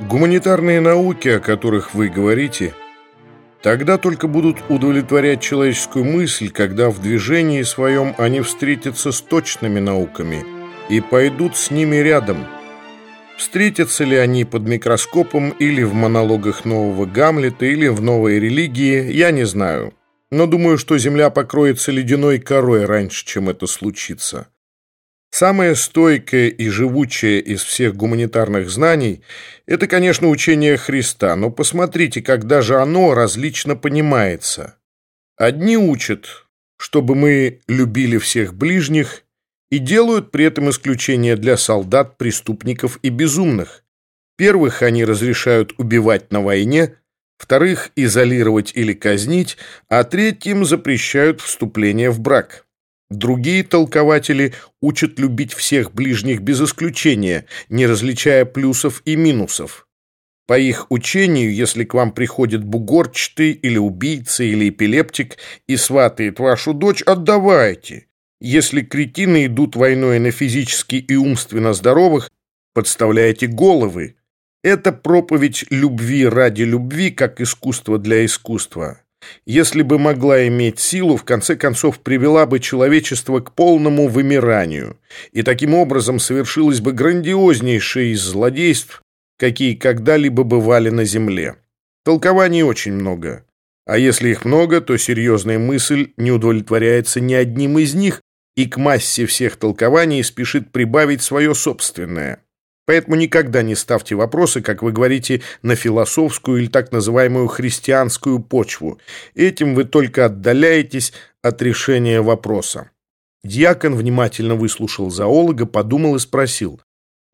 Гуманитарные науки, о которых вы говорите, тогда только будут удовлетворять человеческую мысль, когда в движении своем они встретятся с точными науками и пойдут с ними рядом. Встретятся ли они под микроскопом или в монологах нового Гамлета, или в новой религии, я не знаю. Но думаю, что Земля покроется ледяной корой раньше, чем это случится. Самое стойкое и живучее из всех гуманитарных знаний – это, конечно, учение Христа, но посмотрите, как даже оно различно понимается. Одни учат, чтобы мы любили всех ближних, и делают при этом исключение для солдат, преступников и безумных. Первых они разрешают убивать на войне, вторых – изолировать или казнить, а третьим запрещают вступление в брак. Другие толкователи учат любить всех ближних без исключения, не различая плюсов и минусов. По их учению, если к вам приходит бугорчатый или убийца или эпилептик и сватает вашу дочь, отдавайте. Если кретины идут войной на физически и умственно здоровых, подставляйте головы. Это проповедь любви ради любви, как искусство для искусства если бы могла иметь силу, в конце концов привела бы человечество к полному вымиранию, и таким образом совершилось бы грандиознейшее из злодейств, какие когда-либо бывали на Земле. Толкований очень много. А если их много, то серьезная мысль не удовлетворяется ни одним из них, и к массе всех толкований спешит прибавить свое собственное – Поэтому никогда не ставьте вопросы, как вы говорите, на философскую или так называемую христианскую почву. Этим вы только отдаляетесь от решения вопроса. Дьякон внимательно выслушал зоолога, подумал и спросил.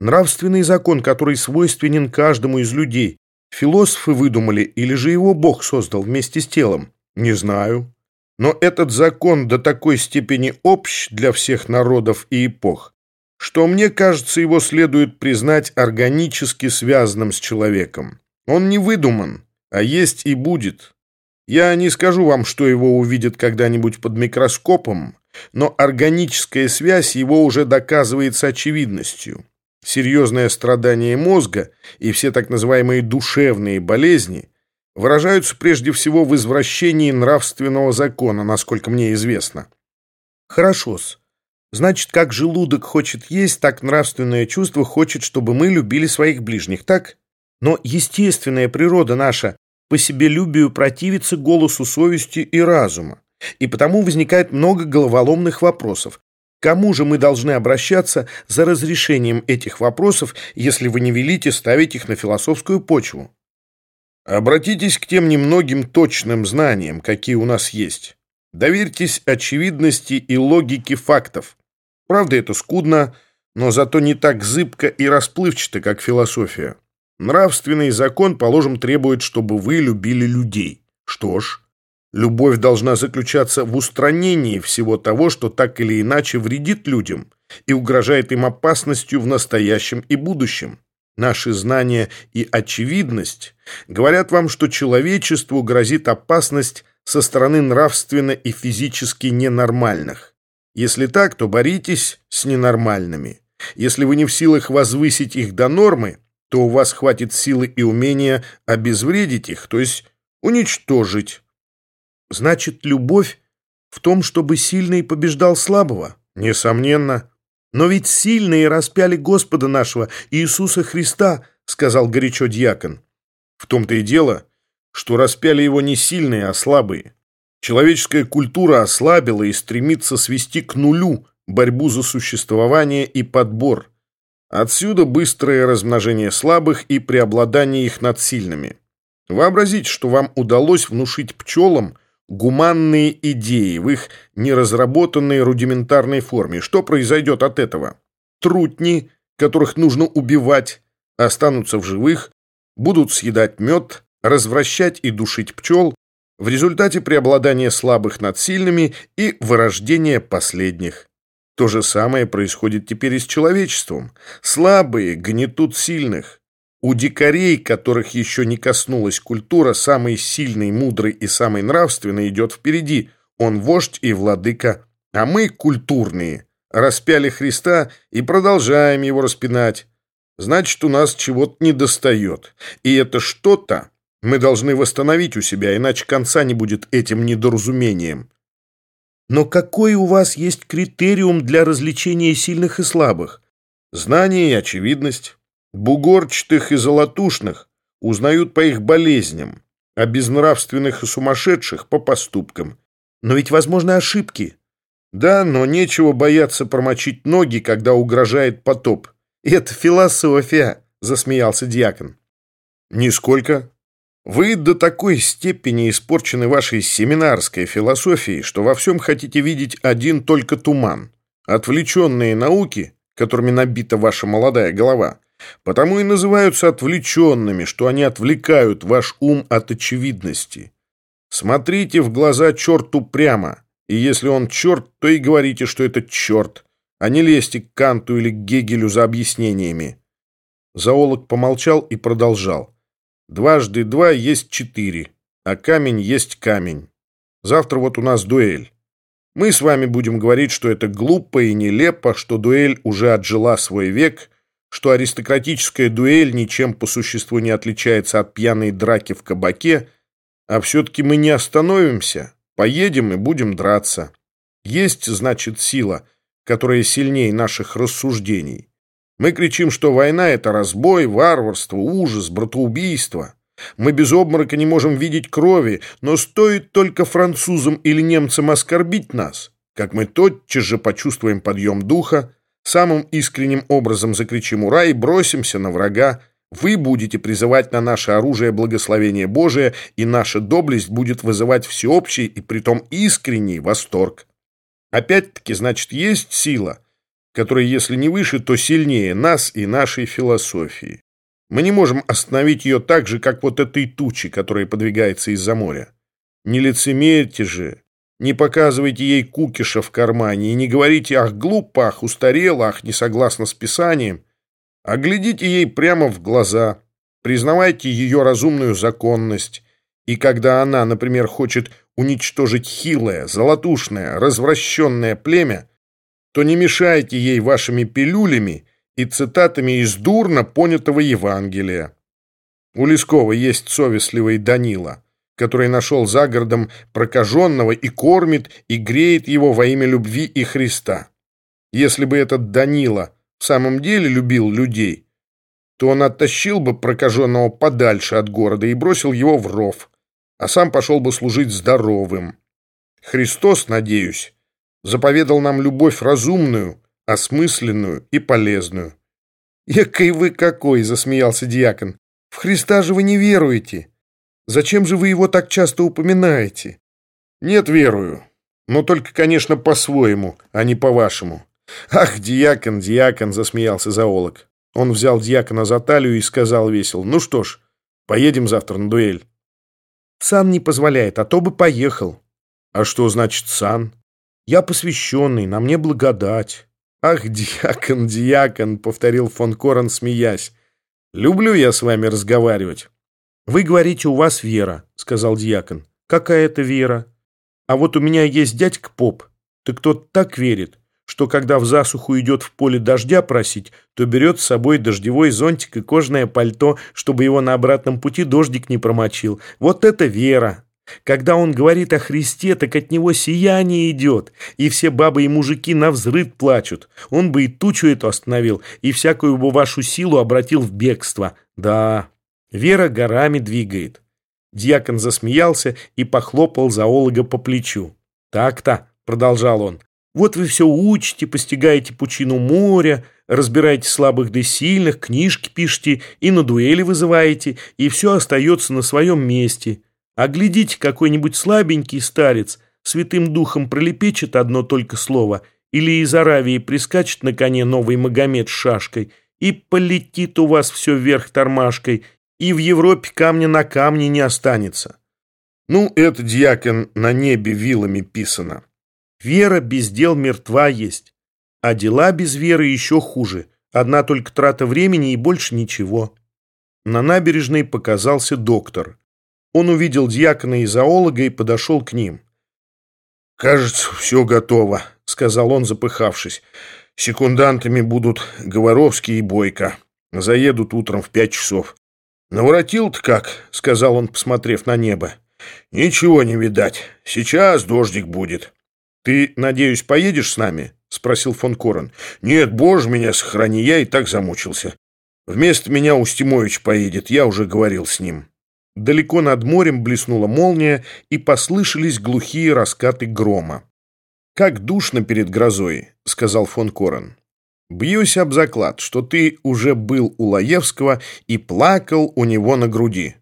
Нравственный закон, который свойственен каждому из людей, философы выдумали или же его Бог создал вместе с телом? Не знаю. Но этот закон до такой степени общ для всех народов и эпох, что мне кажется, его следует признать органически связанным с человеком. Он не выдуман, а есть и будет. Я не скажу вам, что его увидят когда-нибудь под микроскопом, но органическая связь его уже доказывается очевидностью. Серьезное страдание мозга и все так называемые душевные болезни выражаются прежде всего в извращении нравственного закона, насколько мне известно. Хорошо-с. Значит, как желудок хочет есть, так нравственное чувство хочет, чтобы мы любили своих ближних, так? Но естественная природа наша по себе себелюбию противится голосу совести и разума. И потому возникает много головоломных вопросов. Кому же мы должны обращаться за разрешением этих вопросов, если вы не велите ставить их на философскую почву? Обратитесь к тем немногим точным знаниям, какие у нас есть. Доверьтесь очевидности и логике фактов. Правда, это скудно, но зато не так зыбко и расплывчато, как философия. Нравственный закон, положим, требует, чтобы вы любили людей. Что ж, любовь должна заключаться в устранении всего того, что так или иначе вредит людям и угрожает им опасностью в настоящем и будущем. Наши знания и очевидность говорят вам, что человечеству грозит опасность со стороны нравственно и физически ненормальных. Если так, то боритесь с ненормальными. Если вы не в силах возвысить их до нормы, то у вас хватит силы и умения обезвредить их, то есть уничтожить. Значит, любовь в том, чтобы сильный побеждал слабого? Несомненно. Но ведь сильные распяли Господа нашего, Иисуса Христа, сказал горячо дьякон. В том-то и дело, что распяли его не сильные, а слабые. Человеческая культура ослабила и стремится свести к нулю борьбу за существование и подбор. Отсюда быстрое размножение слабых и преобладание их над сильными. Вообразите, что вам удалось внушить пчелам гуманные идеи в их неразработанной рудиментарной форме. Что произойдет от этого? Трутни, которых нужно убивать, останутся в живых, будут съедать мед, развращать и душить пчел, в результате преобладания слабых над сильными и вырождения последних. То же самое происходит теперь и с человечеством. Слабые гнетут сильных. У дикарей, которых еще не коснулась культура, самый сильный, мудрый и самый нравственный идет впереди. Он вождь и владыка. А мы, культурные, распяли Христа и продолжаем его распинать. значит, у нас чего-то недостает. И это что-то мы должны восстановить у себя, иначе конца не будет этим недоразумением. Но какой у вас есть критериум для различения сильных и слабых? Знание и очевидность. Бугорчатых и золотушных узнают по их болезням, а безнравственных и сумасшедших по поступкам. Но ведь возможны ошибки. Да, но нечего бояться промочить ноги, когда угрожает потоп. Это философия, засмеялся дьякон. Нисколько. Вы до такой степени испорчены вашей семинарской философией, что во всем хотите видеть один только туман. Отвлеченные науки, которыми набита ваша молодая голова, потому и называются отвлеченными, что они отвлекают ваш ум от очевидности. Смотрите в глаза черту прямо, и если он черт, то и говорите, что это черт, а не лезьте к Канту или к Гегелю за объяснениями. Зоолог помолчал и продолжал. Дважды два есть четыре, а камень есть камень. Завтра вот у нас дуэль. Мы с вами будем говорить, что это глупо и нелепо, что дуэль уже отжила свой век, что аристократическая дуэль ничем по существу не отличается от пьяной драки в кабаке, а все-таки мы не остановимся, поедем и будем драться. Есть, значит, сила, которая сильнее наших рассуждений. Мы кричим, что война — это разбой, варварство, ужас, братоубийство. Мы без обморока не можем видеть крови, но стоит только французам или немцам оскорбить нас, как мы тотчас же почувствуем подъем духа, самым искренним образом закричим «Ура!» и бросимся на врага. Вы будете призывать на наше оружие благословение Божие, и наша доблесть будет вызывать всеобщий и притом искренний восторг. Опять-таки, значит, есть сила, которая, если не выше, то сильнее нас и нашей философии. Мы не можем остановить ее так же, как вот этой тучи, которая подвигается из-за моря. Не лицемерьте же, не показывайте ей кукиша в кармане и не говорите «ах, глупо, ах, устарело, ах, не согласно с Писанием», а глядите ей прямо в глаза, признавайте ее разумную законность, и когда она, например, хочет уничтожить хилое, золотушное, развращенное племя, то не мешайте ей вашими пилюлями и цитатами из дурно понятого Евангелия. У Лескова есть совестливый Данила, который нашел за городом прокаженного и кормит, и греет его во имя любви и Христа. Если бы этот Данила в самом деле любил людей, то он оттащил бы прокаженного подальше от города и бросил его в ров, а сам пошел бы служить здоровым. Христос, надеюсь, заповедал нам любовь разумную, осмысленную и полезную. «Экой вы какой!» — засмеялся диакон. «В Христа же вы не веруете. Зачем же вы его так часто упоминаете?» «Нет, верую. Но только, конечно, по-своему, а не по-вашему». «Ах, диакон, диакон!» — засмеялся зоолог. Он взял диакона за талию и сказал весело. «Ну что ж, поедем завтра на дуэль». «Сан не позволяет, а то бы поехал». «А что значит сан?» Я посвященный, на мне благодать». «Ах, диакон, диакон», — повторил фон Корен, смеясь. «Люблю я с вами разговаривать». «Вы говорите, у вас вера», — сказал диакон. «Какая это вера? А вот у меня есть дядька поп. Так тот так верит, что когда в засуху идет в поле дождя просить, то берет с собой дождевой зонтик и кожаное пальто, чтобы его на обратном пути дождик не промочил. Вот это вера!» Когда он говорит о Христе, так от него сияние идет, и все бабы и мужики на взрыв плачут. Он бы и тучу эту остановил, и всякую бы вашу силу обратил в бегство. Да, вера горами двигает. Дьякон засмеялся и похлопал зоолога по плечу. «Так-то», — продолжал он, — «вот вы все учите, постигаете пучину моря, разбираете слабых да сильных, книжки пишете и на дуэли вызываете, и все остается на своем месте». А глядите, какой-нибудь слабенький старец святым духом пролепечет одно только слово, или из Аравии прискачет на коне новый Магомед с шашкой, и полетит у вас все вверх тормашкой, и в Европе камня на камне не останется. Ну, это, дьякон, на небе вилами писано. Вера без дел мертва есть, а дела без веры еще хуже. Одна только трата времени и больше ничего. На набережной показался доктор. Он увидел дьякона и зоолога и подошел к ним. «Кажется, все готово», — сказал он, запыхавшись. «Секундантами будут Говоровский и Бойко. Заедут утром в пять часов. «Наворотил-то как?» — сказал он, посмотрев на небо. «Ничего не видать. Сейчас дождик будет». «Ты, надеюсь, поедешь с нами?» — спросил фон Корен. «Нет, боже меня сохрани, я и так замучился. Вместо меня Устимович поедет, я уже говорил с ним». Далеко над морем блеснула молния, и послышались глухие раскаты грома. «Как душно перед грозой», — сказал фон Корен. «Бьюсь об заклад, что ты уже был у Лаевского и плакал у него на груди».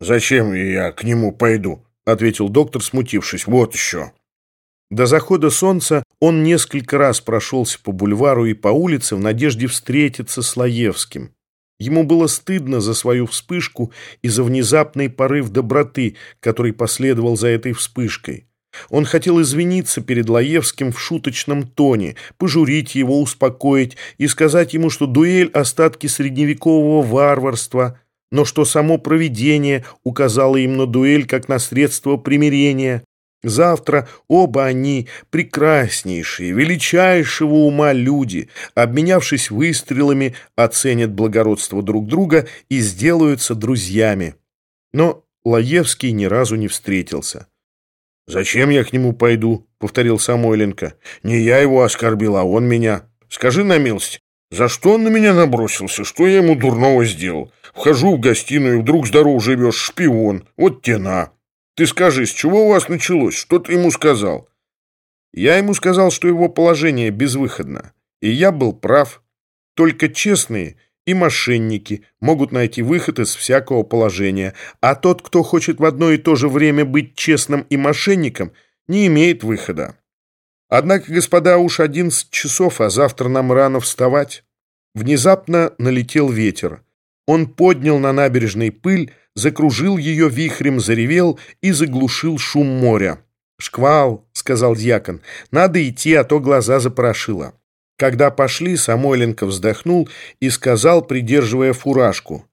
«Зачем я к нему пойду?» — ответил доктор, смутившись. «Вот еще». До захода солнца он несколько раз прошелся по бульвару и по улице в надежде встретиться с Лаевским. Ему было стыдно за свою вспышку и за внезапный порыв доброты, который последовал за этой вспышкой. Он хотел извиниться перед Лаевским в шуточном тоне, пожурить его, успокоить и сказать ему, что дуэль – остатки средневекового варварства, но что само провидение указало им на дуэль как на средство примирения. Завтра оба они, прекраснейшие, величайшего ума люди, обменявшись выстрелами, оценят благородство друг друга и сделаются друзьями. Но Лаевский ни разу не встретился. «Зачем я к нему пойду?» — повторил Самойленко. «Не я его оскорбил, а он меня. Скажи на милость, за что он на меня набросился? Что я ему дурного сделал? Вхожу в гостиную, вдруг здоров живешь, шпион. Вот тена. Ты скажи, с чего у вас началось? Что ты ему сказал?» Я ему сказал, что его положение безвыходно. И я был прав. Только честные и мошенники могут найти выход из всякого положения, а тот, кто хочет в одно и то же время быть честным и мошенником, не имеет выхода. Однако, господа, уж одиннадцать часов, а завтра нам рано вставать. Внезапно налетел ветер. Он поднял на набережной пыль, закружил ее вихрем, заревел и заглушил шум моря. «Шквал», — сказал дьякон, — «надо идти, а то глаза запорошило». Когда пошли, Самойленко вздохнул и сказал, придерживая фуражку.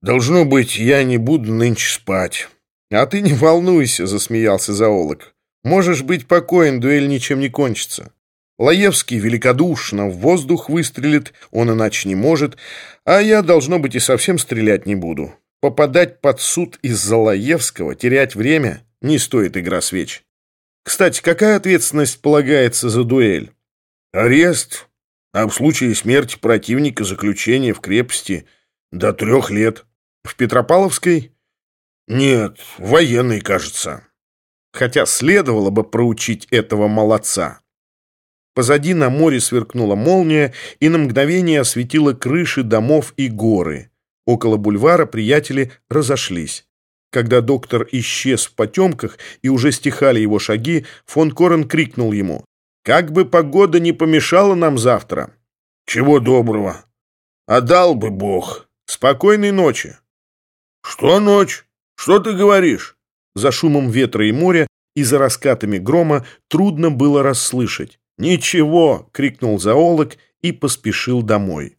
«Должно быть, я не буду нынче спать». «А ты не волнуйся», — засмеялся зоолог. «Можешь быть покоен, дуэль ничем не кончится. Лаевский великодушно в воздух выстрелит, он иначе не может, а я, должно быть, и совсем стрелять не буду. Попадать под суд из-за Лаевского, терять время — не стоит игра свеч. Кстати, какая ответственность полагается за дуэль?» Арест, а в случае смерти противника заключение в крепости до трех лет. В Петропавловской? Нет, военной, кажется. Хотя следовало бы проучить этого молодца. Позади на море сверкнула молния и на мгновение осветила крыши домов и горы. Около бульвара приятели разошлись. Когда доктор исчез в потемках и уже стихали его шаги, фон Корен крикнул ему. Как бы погода не помешала нам завтра. Чего доброго. А дал бы Бог. Спокойной ночи. Что ночь? Что ты говоришь? За шумом ветра и моря и за раскатами грома трудно было расслышать. «Ничего!» — крикнул зоолог и поспешил домой.